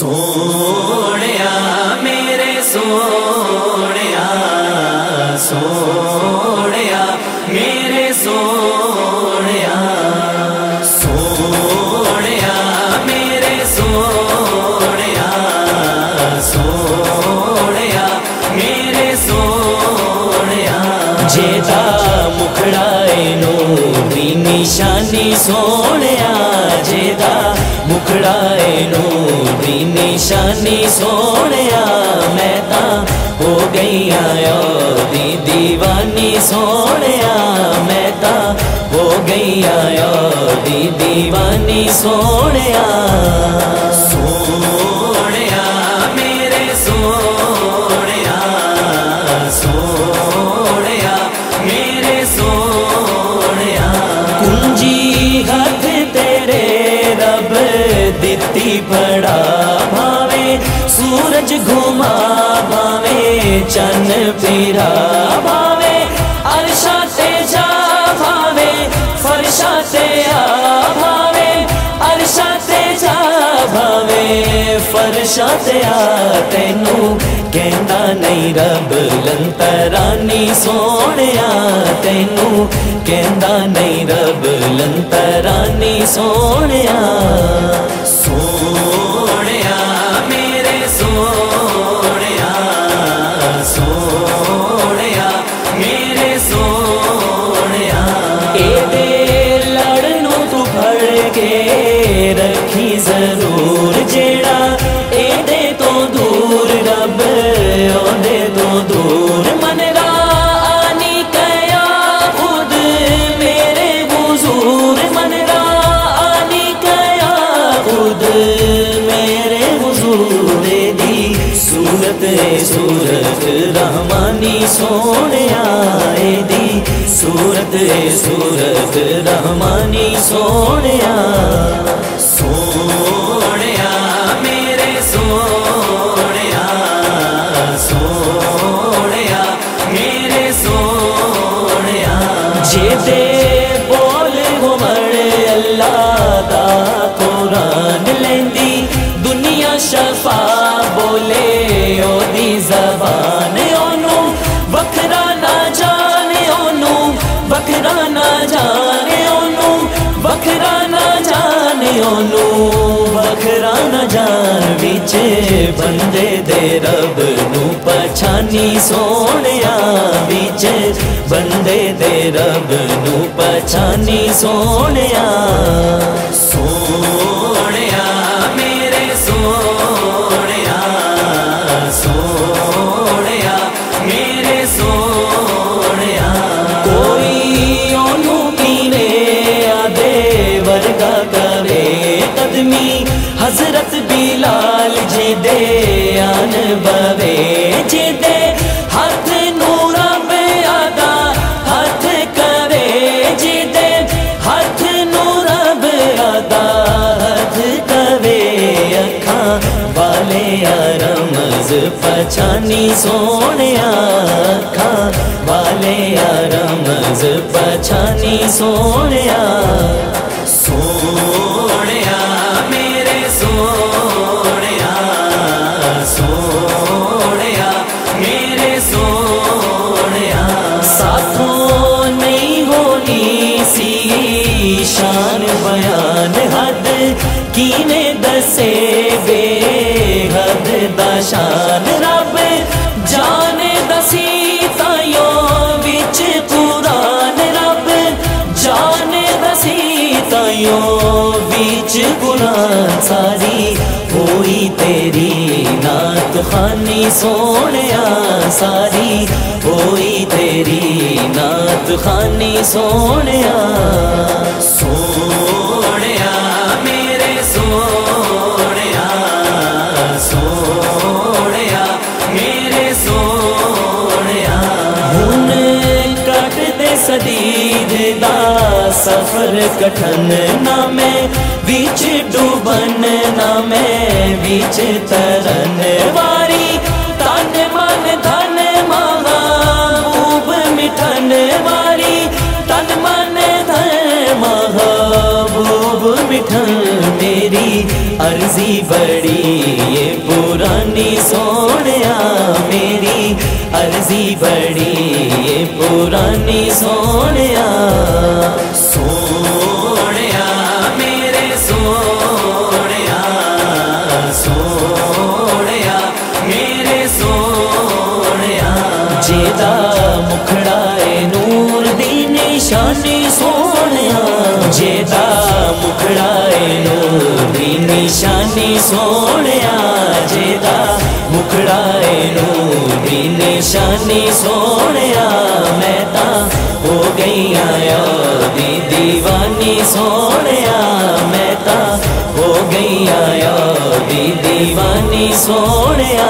ਸੋਹਣਿਆ ਮੇਰੇ ਸੋਹਣਿਆ ਸੋਹਣਿਆ ਮੇਰੇ ਸੋਹਣਿਆ ਸੋਹਣਿਆ ਮੇਰੇ ਸੋਹਣਿਆ ਸੋਹਣਿਆ ਮੇਰੇ ਸੋਹਣਿਆ। ਜੇ ਮੁਖੜਾ ਨਿਸ਼ਾਨੀ ਸੋਹਣਿਆ ਜਿਹਦਾ ਮੁਖੜਾ ਏ ਨੂਰ ਦੀ ਨਿਸ਼ਾਨੀ ਸੋਹਣਿਆ। ਮੈਂ ਤਾਂ ਹੋ ਗਈ ਆਇਓ ਦੀ دیਵਾਨੀ ਸੋਹਣਿਆ। ਮੈਂ ਤਾਂ ਹੋ ਗਈ ਆਇਓ ਦੀ دیਵਾਨੀ ਸੋਹਣਿਆ। ਦਿੱਤੀ ਫੜਾ ਭਾਵੇਂ ਸੂਰਜ ਘੁਮਾ ਭਾਵੇਂ ਚੰਨ ਫੇਰਾ ਭਾਵੇਂ ਫਰਸ਼ਾਂ ਤੈਨੂੰ ਕਹਿੰਦਾ ਨਹੀਂ ਰੱਬ ਲੰਤਰਾਨੀ ਸੋਹਣਿਆ ਤੈਨੂੰ ਕਹਿੰਦਾ ਨਹੀਂ ਰੱਬ ਲੰਤਰਾਨੀ ਸੋਹਣਿਆ ਸੋ ਸੋਹਣਿਆ ਇਹਦੀ ਸੂਰਤ ਸੂਰਤ ਰਹਿਮਾਨੀ ਸੋਹਣਿਆ ਸੋਹਣਿਆ ਮੇਰੇ ਸੋਹਣਿਆ ਸੋਹਣਿਆ ਮੇਰੇ ਸੋਹਣਿਆ। ਜਿਹਦੇ ਬੋਲ ਹੁਮੜ ਅੱਲਾ ਦਾ ਕੁਰਾਨ ਲੈਂਦੀ, ਦੁਨੀਆ ਸ਼ਫਾ ਬੋਲੇ ਉਹਦੀ ਜਾਣੇ ਉਹਨੂੰ ਵੱਖਰਾ ਨਾ ਜਾਣ ਵਿੱਚ ਬੰਦੇ ਦੇ ਰੱਬ ਨੂੰ ਪਛਾਨੀ ਸੋਹਣਿਆ ਵਿੱਚ ਬੰਦੇ ਦੇ ਰੱਬ ਨੂੰ ਪਛਾਨੀ ਸੋਹਣਿਆ ਸੋਹਣਿਆ ਦੇ ਆਨ ਬਵੇ ਜਿਹਦੇ ਹੱਥ ਨੂੰ ਰੱਬ ਆਦਾ ਹੱਥ ਕਰੇ ਜਿਹਦੇ ਹੱਥ ਨੂੰ ਰੱਬ ਆਦਾ ਹੱਥ ਕਵੇ ਅੱਖਾਂ ਵਾਲੇ ਰਮਜ਼ ਪਛਾਨੀ ਸੋਹਣਿਆ ਅੱਖਾਂ ਵਾਲੇ ਰਮਜ਼ ਪਛਾਨੀ ਸੋਹਣਿਆ ਕੀਨੇ ਦੱਸੇ ਬੇਹੱਦ ਦਾ ਸ਼ਾਨ ਰੱਬ ਜਾਣੇ ਦਸੀ ਤਾਇਓ ਵਿੱਚ ਕੁਰਾਨ ਰੱਬ ਜਾਣੇ ਦਸੀ ਤਾਇਓ ਵਿੱਚ ਕੁਰਾਨ ਸਾਰੀ ਹੋਈ ਤੇਰੀ ਨਾਤ ਖਾਨੀ ਸੋਹਣਿਆ ਸਾਰੀ ਹੋਈ ਤੇਰੀ ਨਾਤ ਖਾਨੀ ਸੋਹਣਿਆ ਸੋ सफ़र कठन नामे बीच डूबन नामे बीच तरन वारी, तन मन धन माला, खूब मिठन वारी, तन मन धन माला, खूब मिठन मेरी, अर्जी बड़ी, ये पुरानी सो सोनिया मेरी अर्जी बड़ी ये पुरानी सोनिया सोनिया मेरे सोनिया सोनिया मेरे सोनिया जेदा मुखड़ाए नूर दी निशानी सोनिया जेदा मुखड़ाए नूर दी निशानी ਰਾਜੇ ਦਾ ਮੁਖੜਾ ਨੂੰ ਦੀ ਨਿਸ਼ਾਨੀ ਸੋਹਣਿਆ ਮੈਂ ਤਾਂ ਹੋ ਗਈ ਆਇਆ ਦੀ دیਵਾਨੀ ਸੋਹਣਿਆ ਮੈਂ ਤਾਂ ਹੋ ਗਈ ਆਇਆ ਦੀ دیਵਾਨੀ ਸੋਹਣਿਆ।